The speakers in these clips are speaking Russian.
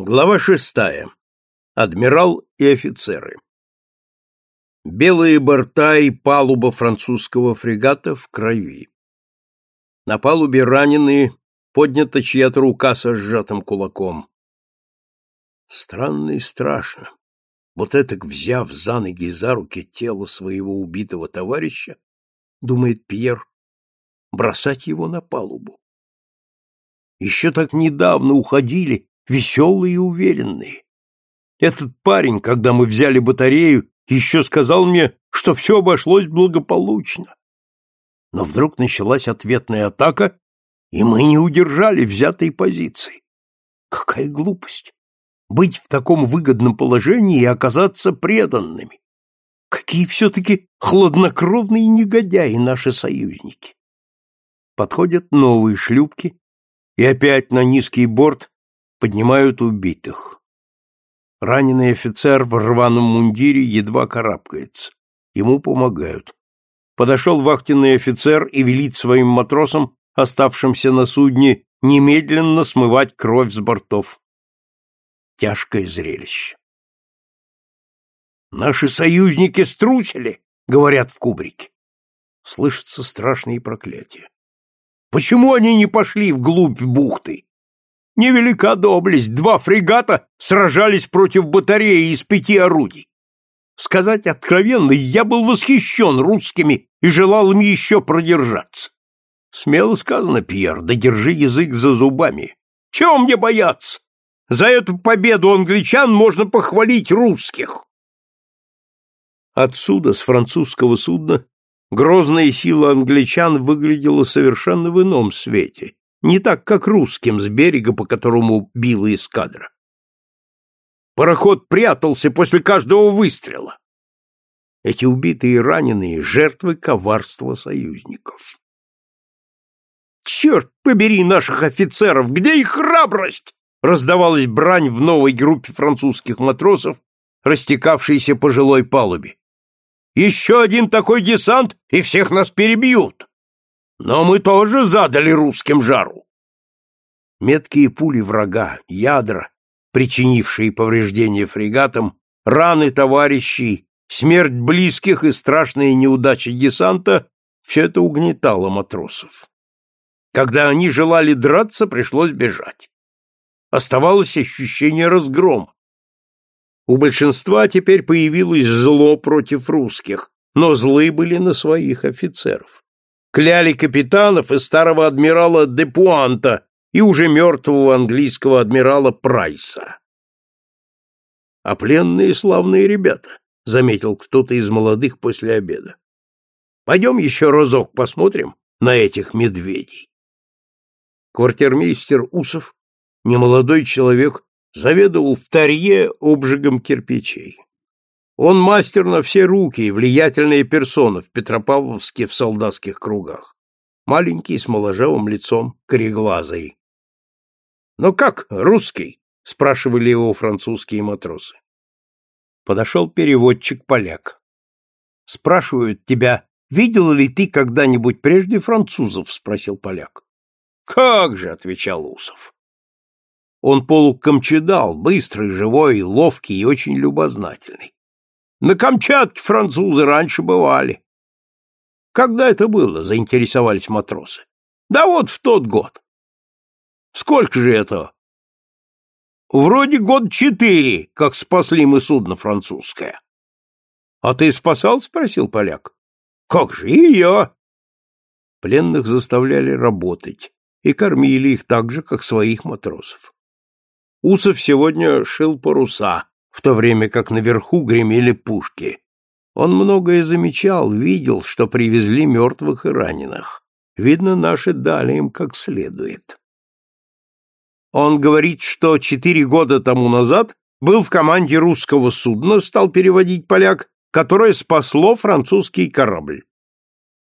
Глава шестая. Адмирал и офицеры. Белые борта и палуба французского фрегата в крови. На палубе раненые, поднята чья-то рука со сжатым кулаком. Странно и страшно. Вот этак, взяв за ноги и за руки тело своего убитого товарища, думает Пьер, бросать его на палубу. Еще так недавно уходили веселые и уверенные. Этот парень, когда мы взяли батарею, еще сказал мне, что все обошлось благополучно. Но вдруг началась ответная атака, и мы не удержали взятой позиции. Какая глупость! Быть в таком выгодном положении и оказаться преданными. Какие все-таки хладнокровные негодяи наши союзники! Подходят новые шлюпки, и опять на низкий борт Поднимают убитых. Раненый офицер в рваном мундире едва карабкается. Ему помогают. Подошел вахтенный офицер и велит своим матросам, оставшимся на судне, немедленно смывать кровь с бортов. Тяжкое зрелище. «Наши союзники струсили!» — говорят в кубрике. Слышатся страшные проклятия. Почему они не пошли вглубь бухты? Невелика доблесть, два фрегата сражались против батареи из пяти орудий. Сказать откровенно, я был восхищен русскими и желал им еще продержаться. Смело сказано, Пьер, да держи язык за зубами. Чего мне бояться? За эту победу англичан можно похвалить русских. Отсюда, с французского судна, грозная сила англичан выглядела совершенно в ином свете, не так, как русским с берега, по которому била эскадра. Пароход прятался после каждого выстрела. Эти убитые и раненые — жертвы коварства союзников. «Черт побери наших офицеров! Где их храбрость?» Раздавалась брань в новой группе французских матросов, растекавшейся по жилой палубе. «Еще один такой десант, и всех нас перебьют!» Но мы тоже задали русским жару. Меткие пули врага, ядра, причинившие повреждения фрегатам, раны товарищей, смерть близких и страшные неудачи десанта — все это угнетало матросов. Когда они желали драться, пришлось бежать. Оставалось ощущение разгрома. У большинства теперь появилось зло против русских, но злы были на своих офицеров кляли капитанов и старого адмирала Депуанта и уже мертвого английского адмирала Прайса. А пленные славные ребята, заметил кто-то из молодых после обеда. Пойдем еще разок посмотрим на этих медведей. Квартирмейстер Усов, немолодой человек, заведовал в Тарье обжигом кирпичей. Он мастер на все руки и влиятельная персона в Петропавловске в солдатских кругах. Маленький, с моложавым лицом, кореглазый. «Ну как, русский?» — спрашивали его французские матросы. Подошел переводчик-поляк. «Спрашивают тебя, видел ли ты когда-нибудь прежде французов?» — спросил поляк. «Как же!» — отвечал Усов. Он полукомчедал, быстрый, живой, ловкий и очень любознательный. На Камчатке французы раньше бывали. Когда это было, заинтересовались матросы. Да вот в тот год. Сколько же это? Вроде год четыре, как спасли мы судно французское. А ты спасал? спросил поляк. Как же я. Пленных заставляли работать и кормили их так же, как своих матросов. Усов сегодня шил паруса, в то время как наверху гремели пушки. Он многое замечал, видел, что привезли мертвых и раненых. Видно, наши дали им как следует. Он говорит, что четыре года тому назад был в команде русского судна, стал переводить поляк, которое спасло французский корабль.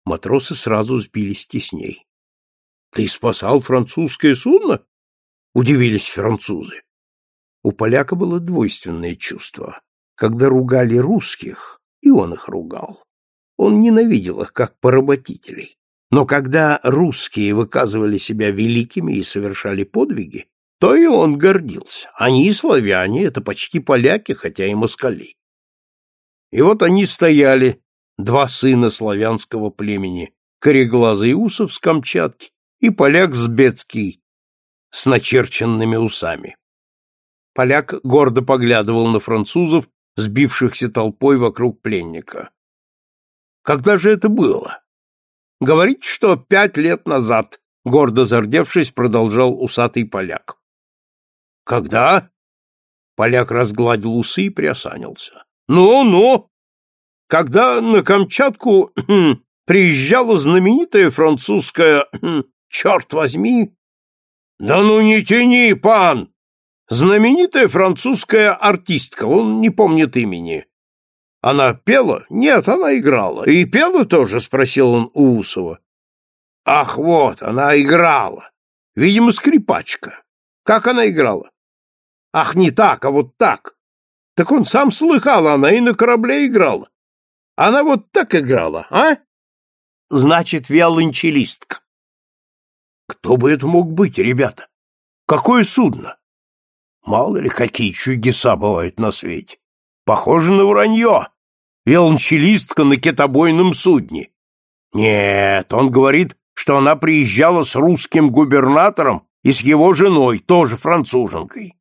Матросы сразу сбились тесней. — Ты спасал французское судно? — удивились французы. У поляка было двойственное чувство. Когда ругали русских, и он их ругал. Он ненавидел их как поработителей. Но когда русские выказывали себя великими и совершали подвиги, то и он гордился. Они славяне, это почти поляки, хотя и москали. И вот они стояли, два сына славянского племени, кореглазый Усов с Камчатки и поляк Сбецкий с начерченными усами. Поляк гордо поглядывал на французов, сбившихся толпой вокруг пленника. Когда же это было? Говорить, что пять лет назад, гордо зардевшись, продолжал усатый поляк. Когда? Поляк разгладил усы и приосанился. Ну-ну. Когда на Камчатку приезжала знаменитая французская, черт возьми. Да ну не тяни, пан! Знаменитая французская артистка, он не помнит имени. Она пела? Нет, она играла. И пела тоже, спросил он у Усова. Ах, вот, она играла. Видимо, скрипачка. Как она играла? Ах, не так, а вот так. Так он сам слыхал, она и на корабле играла. Она вот так играла, а? Значит, виолончелистка. Кто бы это мог быть, ребята? Какое судно? Мало ли, какие чудеса бывают на свете. Похоже на вранье. Виолончелистка на китобойном судне. Нет, он говорит, что она приезжала с русским губернатором и с его женой, тоже француженкой.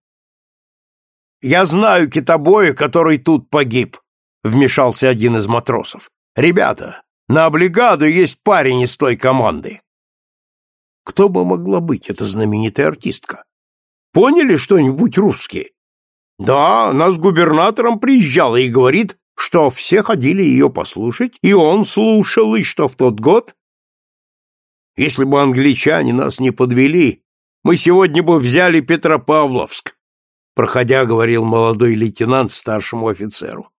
Я знаю китобоя, который тут погиб, вмешался один из матросов. Ребята, на облигаду есть парень из той команды. Кто бы могла быть эта знаменитая артистка? Поняли что-нибудь русские? Да, она с губернатором приезжала и говорит, что все ходили ее послушать, и он слушал, и что в тот год... Если бы англичане нас не подвели, мы сегодня бы взяли Петропавловск, проходя, говорил молодой лейтенант старшему офицеру.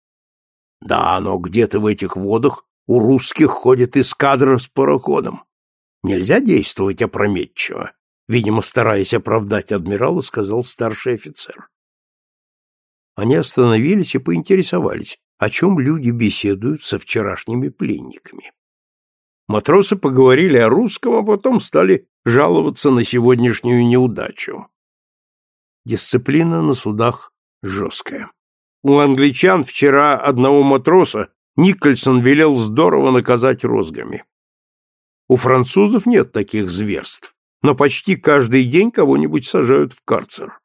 Да, но где-то в этих водах у русских ходит эскадра с пароходом. Нельзя действовать опрометчиво, видимо, стараясь оправдать адмирала, сказал старший офицер. Они остановились и поинтересовались, о чем люди беседуют со вчерашними пленниками. Матросы поговорили о русском, а потом стали жаловаться на сегодняшнюю неудачу. Дисциплина на судах жесткая. У англичан вчера одного матроса Никольсон велел здорово наказать розгами. У французов нет таких зверств, но почти каждый день кого-нибудь сажают в карцер.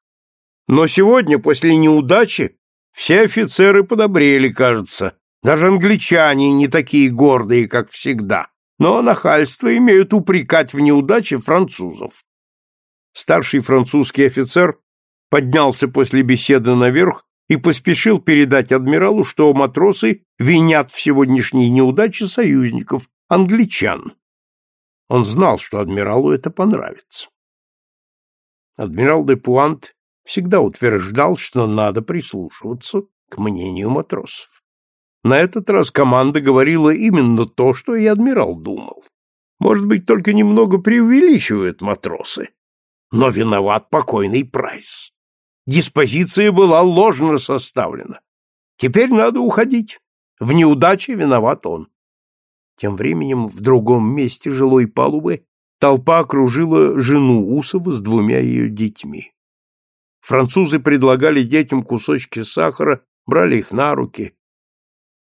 Но сегодня, после неудачи, все офицеры подобрели, кажется. Даже англичане не такие гордые, как всегда. Но нахальство имеют упрекать в неудаче французов. Старший французский офицер поднялся после беседы наверх и поспешил передать адмиралу, что матросы винят в сегодняшней неудаче союзников, англичан. Он знал, что адмиралу это понравится. Адмирал де Пуант всегда утверждал, что надо прислушиваться к мнению матросов. На этот раз команда говорила именно то, что и адмирал думал. Может быть, только немного преувеличивают матросы, но виноват покойный Прайс диспозиция была ложно составлена. Теперь надо уходить. В неудаче виноват он. Тем временем в другом месте жилой палубы толпа окружила жену Усова с двумя ее детьми. Французы предлагали детям кусочки сахара, брали их на руки.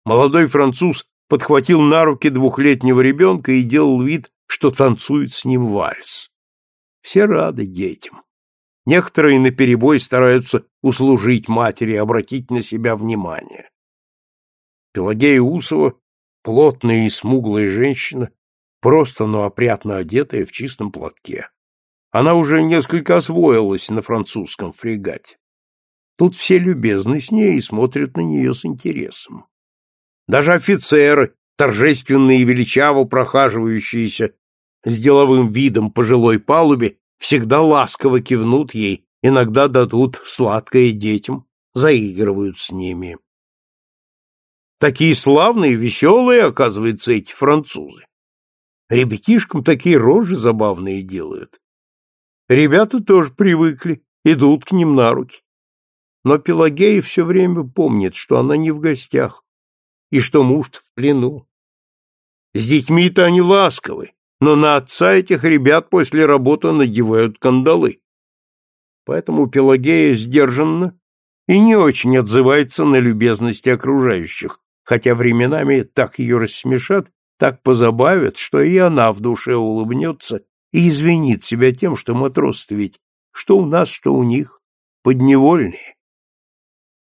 Молодой француз подхватил на руки двухлетнего ребенка и делал вид, что танцует с ним вальс. Все рады детям. Некоторые наперебой стараются услужить матери, обратить на себя внимание. Пелагея Усова, плотная и смуглая женщина, просто, но опрятно одетая в чистом платке. Она уже несколько освоилась на французском фрегате. Тут все любезны с ней и смотрят на нее с интересом. Даже офицеры, торжественные и величаво прохаживающиеся с деловым видом по жилой палубе, всегда ласково кивнут ей, иногда дадут сладкое детям, заигрывают с ними. Такие славные, веселые, оказывается, эти французы. Ребятишкам такие рожи забавные делают. Ребята тоже привыкли, идут к ним на руки. Но Пелагея все время помнит, что она не в гостях, и что муж в плену. С детьми-то они ласковы, но на отца этих ребят после работы надевают кандалы. Поэтому Пелагея сдержанна и не очень отзывается на любезности окружающих, хотя временами так ее рассмешат, так позабавят, что и она в душе улыбнется и извинит себя тем, что матросы ведь что у нас, что у них, подневольные.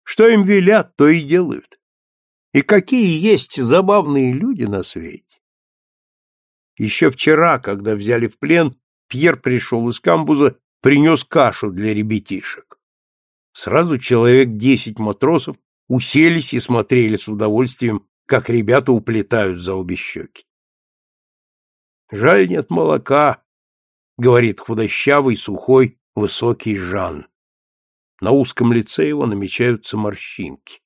Что им велят, то и делают. И какие есть забавные люди на свете. Еще вчера, когда взяли в плен, Пьер пришел из камбуза, принес кашу для ребятишек. Сразу человек десять матросов уселись и смотрели с удовольствием, как ребята уплетают за обе щеки. «Жаль, нет молока», — говорит худощавый, сухой, высокий Жан. На узком лице его намечаются морщинки.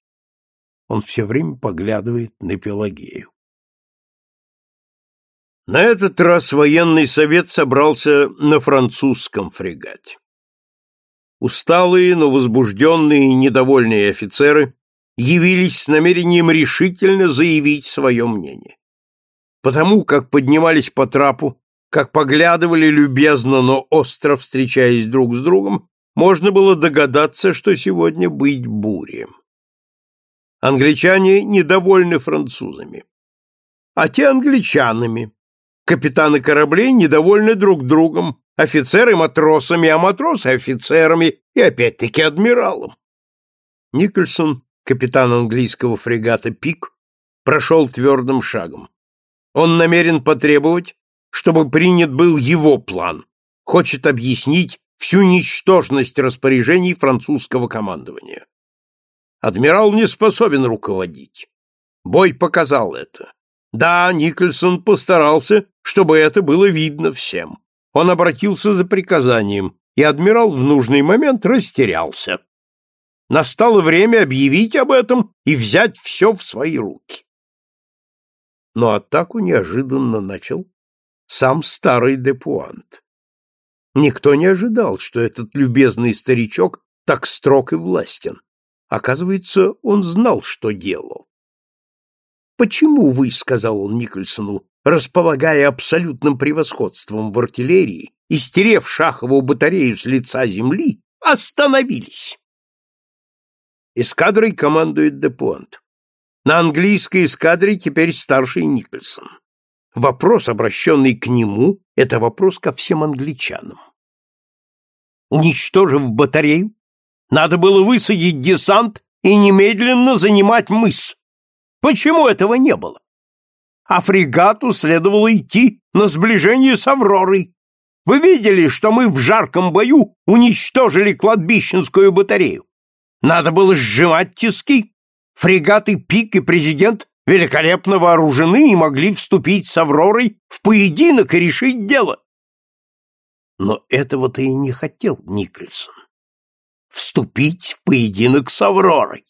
Он все время поглядывает на Пелагею. На этот раз военный совет собрался на французском фрегате. Усталые, но возбужденные и недовольные офицеры явились с намерением решительно заявить свое мнение. Потому как поднимались по трапу, как поглядывали любезно, но остро встречаясь друг с другом, можно было догадаться, что сегодня быть бурем. Англичане недовольны французами, а те англичанами. Капитаны кораблей недовольны друг другом, офицеры матросами, а матросы офицерами и опять-таки адмиралом. Никольсон, капитан английского фрегата «Пик», прошел твердым шагом. Он намерен потребовать, чтобы принят был его план, хочет объяснить всю ничтожность распоряжений французского командования. Адмирал не способен руководить. Бой показал это. Да, Никольсон постарался, чтобы это было видно всем. Он обратился за приказанием, и адмирал в нужный момент растерялся. Настало время объявить об этом и взять все в свои руки. Но атаку неожиданно начал сам старый депуант. Никто не ожидал, что этот любезный старичок так строг и властен. Оказывается, он знал, что делал. «Почему вы, — сказал он Никольсону, располагая абсолютным превосходством в артиллерии и стерев шаховую батарею с лица земли, остановились?» Эскадрой командует Депуант. На английской эскадре теперь старший Никольсон. Вопрос, обращенный к нему, — это вопрос ко всем англичанам. Уничтожив батарею, надо было высадить десант и немедленно занимать мыс. Почему этого не было? А фрегату следовало идти на сближение с Авророй. Вы видели, что мы в жарком бою уничтожили кладбищенскую батарею? Надо было сжимать тиски. Фрегаты «Пик» и «Президент» великолепно вооружены и могли вступить с Авророй в поединок и решить дело. Но этого-то и не хотел Никольсон вступить в поединок с Авророй.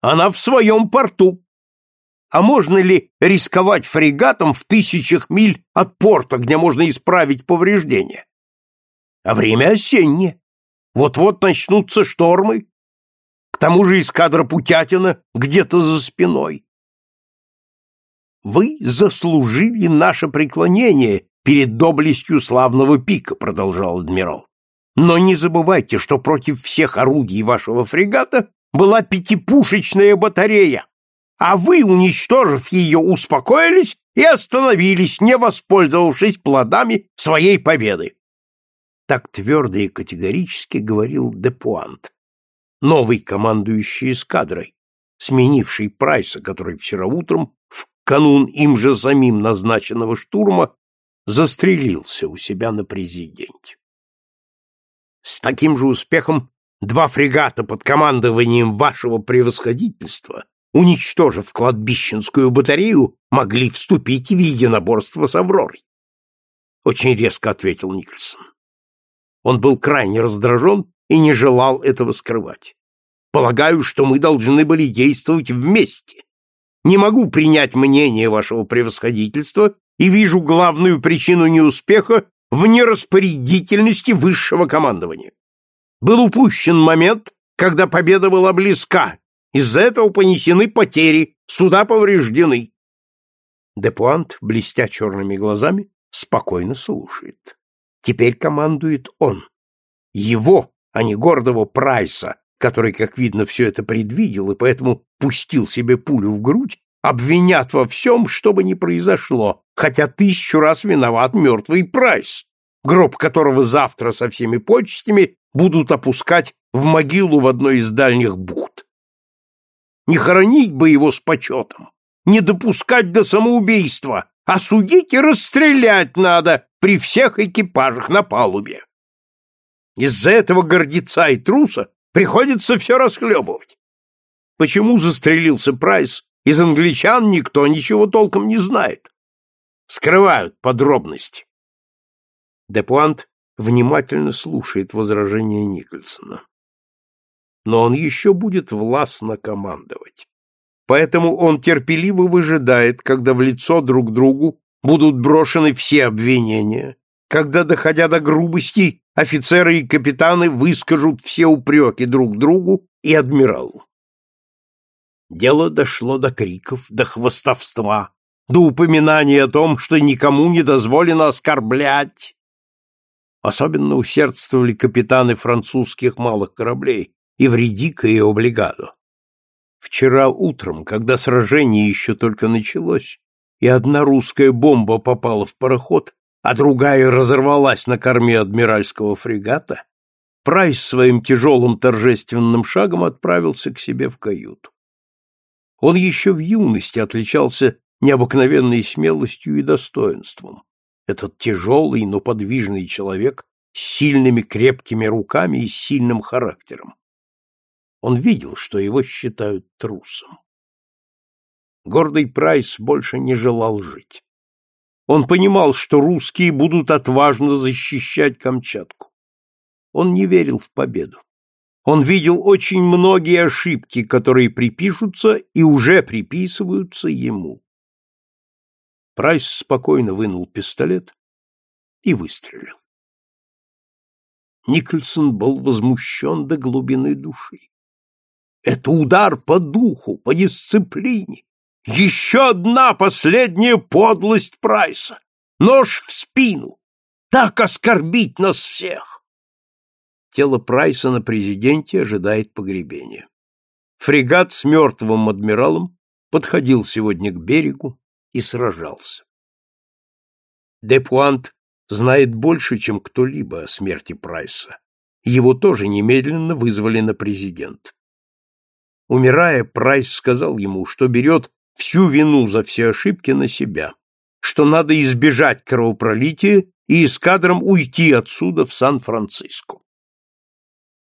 Она в своем порту. А можно ли рисковать фрегатом в тысячах миль от порта, где можно исправить повреждения? А время осеннее. Вот-вот начнутся штормы. Тому же эскадра Путятина где-то за спиной. Вы заслужили наше преклонение перед доблестью славного пика, продолжал адмирал. Но не забывайте, что против всех орудий вашего фрегата была пятипушечная батарея, а вы, уничтожив ее, успокоились и остановились, не воспользовавшись плодами своей победы. Так твердо и категорически говорил Депуант, новый командующий эскадрой, сменивший Прайса, который вчера утром, в канун им же самим назначенного штурма, застрелился у себя на президенте. С таким же успехом два фрегата под командованием вашего превосходительства, уничтожив кладбищенскую батарею, могли вступить в единоборство с Авророй. Очень резко ответил Никольсон. Он был крайне раздражен и не желал этого скрывать. Полагаю, что мы должны были действовать вместе. Не могу принять мнение вашего превосходительства и вижу главную причину неуспеха в нераспорядительности высшего командования. Был упущен момент, когда победа была близка, из-за этого понесены потери, суда повреждены. Депуант, блестя черными глазами, спокойно слушает. Теперь командует он. Его, а не гордого Прайса, который, как видно, все это предвидел и поэтому пустил себе пулю в грудь, обвинят во всем, что бы ни произошло, хотя тысячу раз виноват мертвый Прайс, гроб которого завтра со всеми почестями будут опускать в могилу в одной из дальних бухт. Не хоронить бы его с почетом, не допускать до самоубийства, а судить и расстрелять надо при всех экипажах на палубе. Из-за этого гордеца и труса приходится все расхлебывать. Почему застрелился Прайс, из англичан никто ничего толком не знает. Скрывают подробности. Депуант внимательно слушает возражения Никольсона. Но он еще будет властно командовать. Поэтому он терпеливо выжидает, когда в лицо друг другу будут брошены все обвинения, когда, доходя до грубостей, офицеры и капитаны выскажут все упреки друг другу и адмиралу. Дело дошло до криков, до хвостовства, до упоминания о том, что никому не дозволено оскорблять. Особенно усердствовали капитаны французских малых кораблей Евредика и Облигадо. Вчера утром, когда сражение еще только началось, и одна русская бомба попала в пароход, а другая разорвалась на корме адмиральского фрегата, Прайс своим тяжелым торжественным шагом отправился к себе в каюту. Он еще в юности отличался необыкновенной смелостью и достоинством. Этот тяжелый, но подвижный человек с сильными крепкими руками и сильным характером. Он видел, что его считают трусом. Гордый Прайс больше не желал жить. Он понимал, что русские будут отважно защищать Камчатку. Он не верил в победу. Он видел очень многие ошибки, которые припишутся и уже приписываются ему. Прайс спокойно вынул пистолет и выстрелил. Никольсон был возмущен до глубины души. Это удар по духу, по дисциплине. Еще одна последняя подлость Прайса. Нож в спину. Так оскорбить нас всех. Тело Прайса на президенте ожидает погребения. Фрегат с мертвым адмиралом подходил сегодня к берегу и сражался. Депуант знает больше, чем кто-либо о смерти Прайса. Его тоже немедленно вызвали на президент. Умирая, Прайс сказал ему, что берет всю вину за все ошибки на себя, что надо избежать кровопролития и эскадрам уйти отсюда в Сан-Франциско.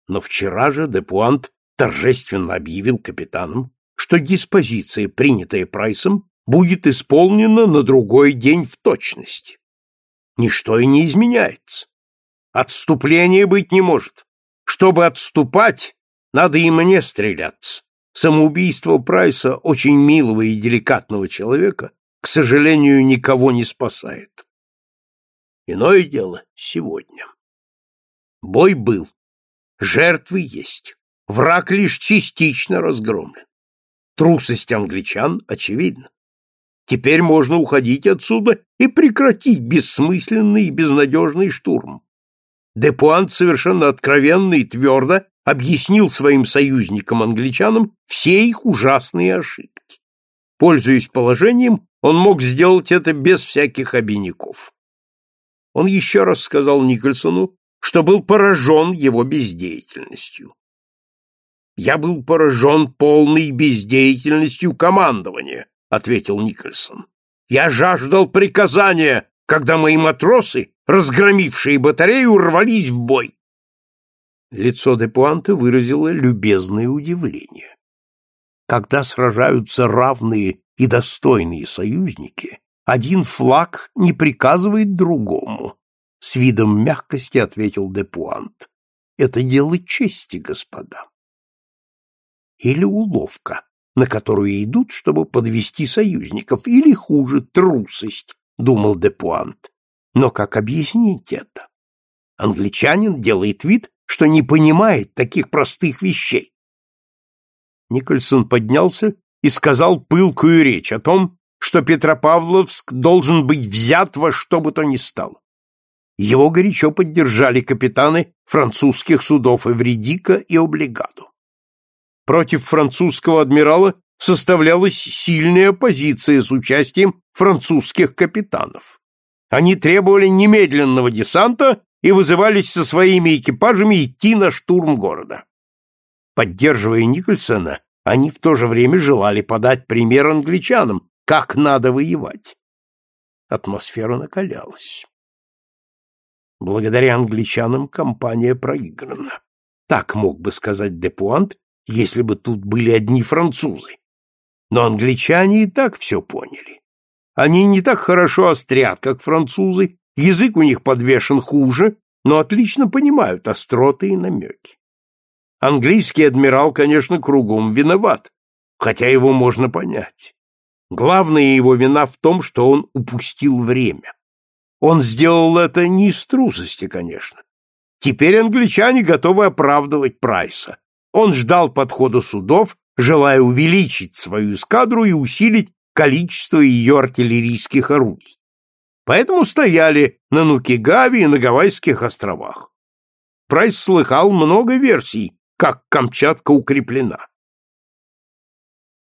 Но вчера же Депуант торжественно объявил капитанам, что диспозиция, принятая Прайсом, будет исполнена на другой день в точности. Ничто и не изменяется. Отступления быть не может. Чтобы отступать, надо и мне стреляться. Самоубийство Прайса, очень милого и деликатного человека, к сожалению, никого не спасает. Иное дело сегодня. Бой был. Жертвы есть. Враг лишь частично разгромлен. Трусость англичан очевидна. Теперь можно уходить отсюда и прекратить бессмысленный и безнадежный штурм. Депуант совершенно откровенно и твердо объяснил своим союзникам-англичанам все их ужасные ошибки. Пользуясь положением, он мог сделать это без всяких обиняков. Он еще раз сказал Никольсону, что был поражен его бездеятельностью. «Я был поражен полной бездеятельностью командования», — ответил Никольсон. «Я жаждал приказания, когда мои матросы, разгромившие батарею, рвались в бой». Лицо Депуанта выразило любезное удивление. Когда сражаются равные и достойные союзники, один флаг не приказывает другому, с видом мягкости ответил Депуант. Это дело чести, господа. Или уловка, на которую идут, чтобы подвести союзников, или хуже трусость, думал Депуант. Но как объяснить это? Англичанин делает вид, что не понимает таких простых вещей. Никольсон поднялся и сказал пылкую речь о том, что Петропавловск должен быть взят во что бы то ни стало. Его горячо поддержали капитаны французских судов Эвредика и Облигаду. Против французского адмирала составлялась сильная оппозиция с участием французских капитанов. Они требовали немедленного десанта и вызывались со своими экипажами идти на штурм города. Поддерживая Никольсона, они в то же время желали подать пример англичанам, как надо воевать. Атмосфера накалялась. Благодаря англичанам компания проиграна. Так мог бы сказать Депуант, если бы тут были одни французы. Но англичане и так все поняли. Они не так хорошо острят, как французы, язык у них подвешен хуже, но отлично понимают остроты и намеки. Английский адмирал, конечно, кругом виноват, хотя его можно понять. Главная его вина в том, что он упустил время. Он сделал это не из трусости, конечно. Теперь англичане готовы оправдывать Прайса. Он ждал подхода судов, желая увеличить свою эскадру и усилить количество ее артиллерийских орудий. Поэтому стояли на Нукигаве и на Гавайских островах. Прайс слыхал много версий, как Камчатка укреплена.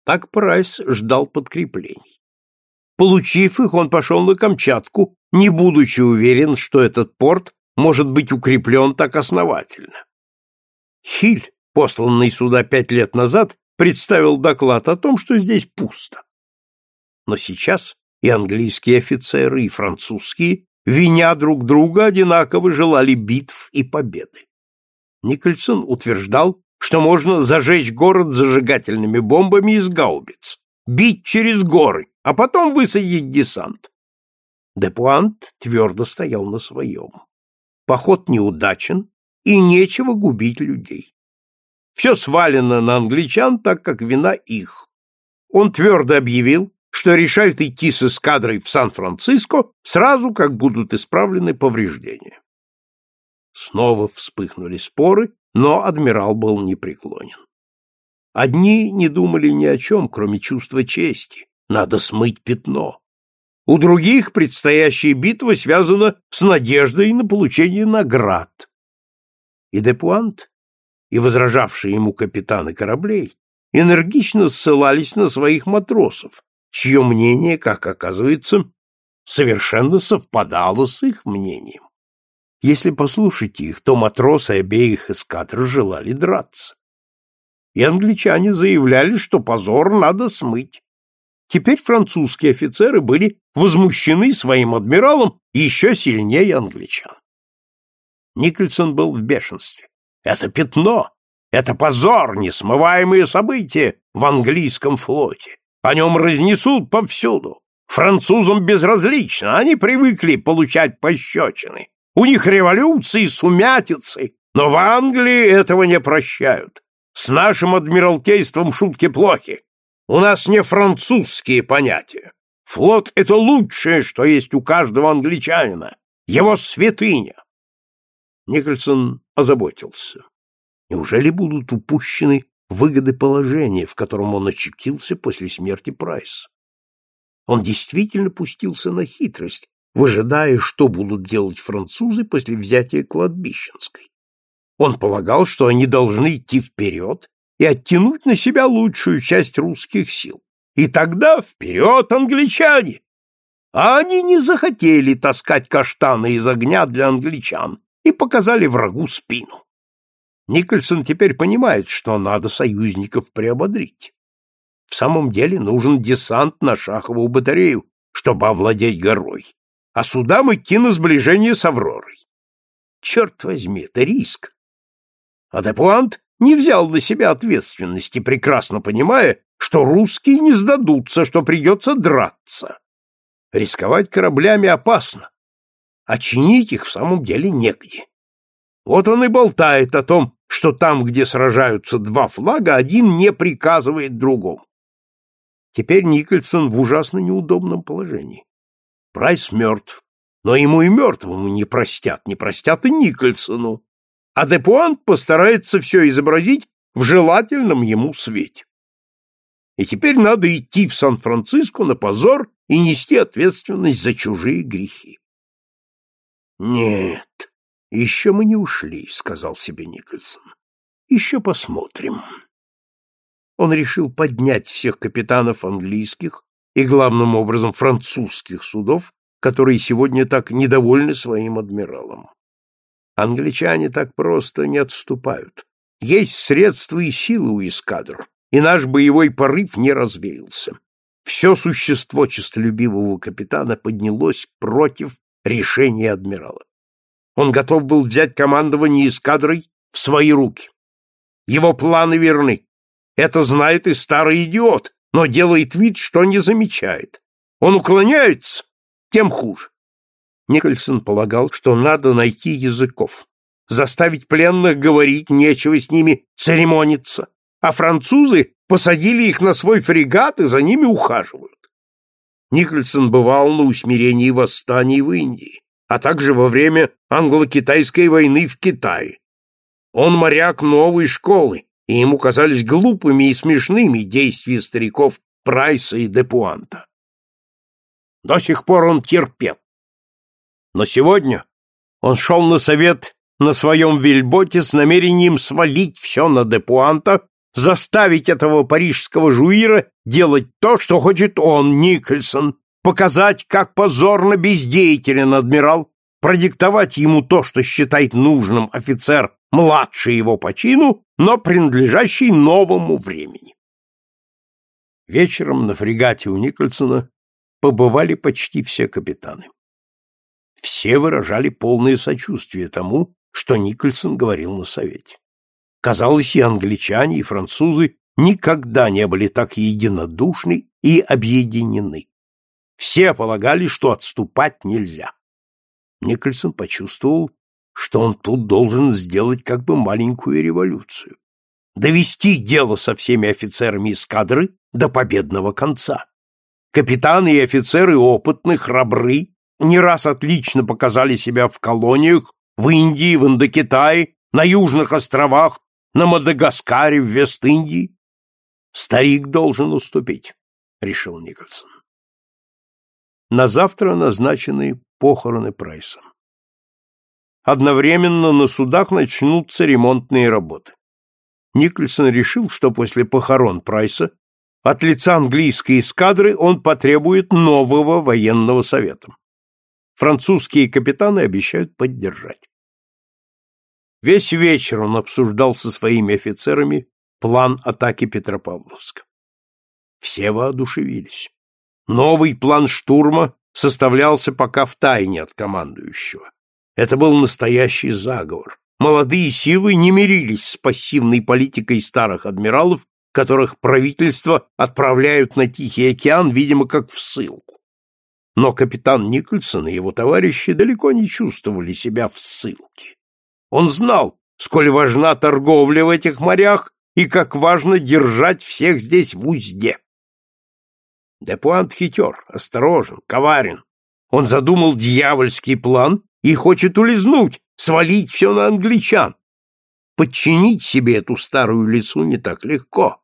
Так Прайс ждал подкреплений. Получив их, он пошел на Камчатку, не будучи уверен, что этот порт может быть укреплен так основательно. Хиль, посланный сюда пять лет назад, представил доклад о том, что здесь пусто. Но сейчас и английские офицеры, и французские, виня друг друга, одинаково желали битв и победы. Никольсон утверждал, что можно зажечь город зажигательными бомбами из гаубиц, бить через горы, а потом высадить десант. Депуант твердо стоял на своем. Поход неудачен, и нечего губить людей. Все свалено на англичан, так как вина их. Он твердо объявил, что решают идти с эскадрой в Сан-Франциско сразу, как будут исправлены повреждения. Снова вспыхнули споры, но адмирал был непреклонен. Одни не думали ни о чем, кроме чувства чести. Надо смыть пятно. У других предстоящая битва связана с надеждой на получение наград. И Депуант, и возражавшие ему капитаны кораблей энергично ссылались на своих матросов, чье мнение, как оказывается, совершенно совпадало с их мнением. Если послушать их, то матросы обеих эскадр желали драться. И англичане заявляли, что позор надо смыть. Теперь французские офицеры были возмущены своим адмиралом еще сильнее англичан. Никольсон был в бешенстве. Это пятно, это позор, несмываемые события в английском флоте. О нем разнесут повсюду. Французам безразлично, они привыкли получать пощечины. У них революции, сумятицы, но в Англии этого не прощают. С нашим адмиралтейством шутки плохи. У нас не французские понятия. Флот — это лучшее, что есть у каждого англичанина. Его святыня. Никольсон озаботился. Неужели будут упущены выгоды положения, в котором он очутился после смерти Прайса? Он действительно пустился на хитрость, выжидая, что будут делать французы после взятия кладбищенской. Он полагал, что они должны идти вперед и оттянуть на себя лучшую часть русских сил. И тогда вперед, англичане! А они не захотели таскать каштаны из огня для англичан и показали врагу спину. Никольсон теперь понимает, что надо союзников приободрить. В самом деле нужен десант на шаховую батарею, чтобы овладеть горой, а судам идти на сближение с Авророй. Черт возьми, это риск. А Депуант не взял на себя ответственности, прекрасно понимая, что русские не сдадутся, что придется драться. Рисковать кораблями опасно, а чинить их в самом деле негде. Вот он и болтает о том, что там, где сражаются два флага, один не приказывает другому. Теперь Никольсон в ужасно неудобном положении. Прайс мертв, но ему и мертвому не простят, не простят и Никольсону а Депуант постарается все изобразить в желательном ему свете. И теперь надо идти в Сан-Франциско на позор и нести ответственность за чужие грехи. Нет, еще мы не ушли, сказал себе Никольсон. Еще посмотрим. Он решил поднять всех капитанов английских и главным образом французских судов, которые сегодня так недовольны своим адмиралом. Англичане так просто не отступают. Есть средства и силы у эскадр, и наш боевой порыв не развеялся. Все существо честолюбивого капитана поднялось против решения адмирала. Он готов был взять командование эскадрой в свои руки. Его планы верны. Это знает и старый идиот, но делает вид, что не замечает. Он уклоняется, тем хуже. Никольсон полагал, что надо найти языков, заставить пленных говорить, нечего с ними церемониться, а французы посадили их на свой фрегат и за ними ухаживают. Никольсон бывал на усмирении восстаний в Индии, а также во время англо-китайской войны в Китае. Он моряк новой школы, и ему казались глупыми и смешными действия стариков Прайса и Депуанта. До сих пор он терпел. Но сегодня он шел на совет на своем вельботе с намерением свалить все на Депуанта, заставить этого парижского жуира делать то, что хочет он, Никольсон, показать, как позорно бездеятелен адмирал, продиктовать ему то, что считает нужным офицер, младший его по чину, но принадлежащий новому времени. Вечером на фрегате у Никольсона побывали почти все капитаны. Все выражали полное сочувствие тому, что Никольсон говорил на совете. Казалось, и англичане, и французы никогда не были так единодушны и объединены. Все полагали, что отступать нельзя. Никольсон почувствовал, что он тут должен сделать как бы маленькую революцию, довести дело со всеми офицерами эскадры до победного конца. Капитаны и офицеры опытны, храбры, не раз отлично показали себя в колониях, в Индии, в Индокитае, на Южных островах, на Мадагаскаре, в Вест-Индии. Старик должен уступить, решил Никольсон. На завтра назначены похороны Прайса. Одновременно на судах начнутся ремонтные работы. Никольсон решил, что после похорон Прайса от лица английской эскадры он потребует нового военного совета. Французские капитаны обещают поддержать. Весь вечер он обсуждал со своими офицерами план атаки Петропавловска. Все воодушевились. Новый план штурма составлялся пока в тайне от командующего. Это был настоящий заговор. Молодые силы не мирились с пассивной политикой старых адмиралов, которых правительство отправляют на Тихий океан, видимо, как в ссылку. Но капитан Никольсон и его товарищи далеко не чувствовали себя в ссылке. Он знал, сколь важна торговля в этих морях и как важно держать всех здесь в узде. Депуант хитер, осторожен, коварен. Он задумал дьявольский план и хочет улизнуть, свалить все на англичан. Подчинить себе эту старую лису не так легко,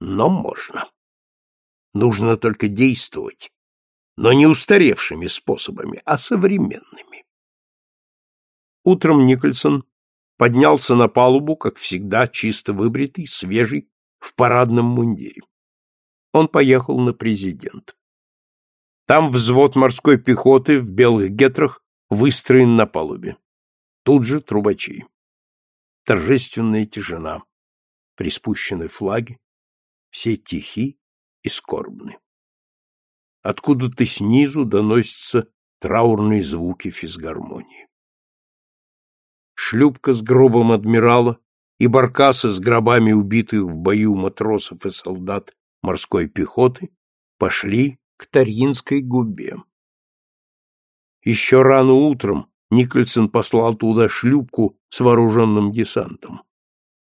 но можно. Нужно только действовать, но не устаревшими способами, а современными. Утром Никольсон поднялся на палубу, как всегда, чисто выбритый, свежий, в парадном мундире. Он поехал на президент. Там взвод морской пехоты в белых гетрах выстроен на палубе. Тут же трубачи. Торжественная тишина. Приспущены флаги. Все тихи и скорбны. Откуда-то снизу доносятся траурные звуки физгармонии. Шлюпка с гробом адмирала и баркасы с гробами убитых в бою матросов и солдат морской пехоты пошли к Тарьинской губе. Еще рано утром Никольсон послал туда шлюпку с вооруженным десантом.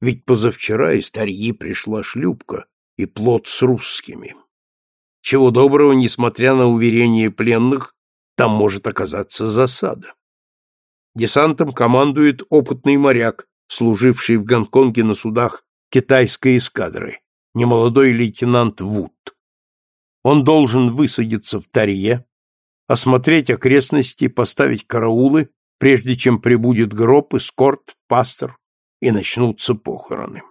Ведь позавчера из Тарьи пришла шлюпка и плот с русскими. Чего доброго, несмотря на уверение пленных, там может оказаться засада. Десантом командует опытный моряк, служивший в Гонконге на судах китайской эскадры, немолодой лейтенант Вуд. Он должен высадиться в Тарье, осмотреть окрестности, поставить караулы, прежде чем прибудет гроб, эскорт, пастор и начнутся похороны.